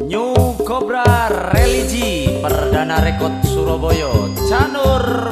New Cobra Religi Perdana Rekod Surabaya Canur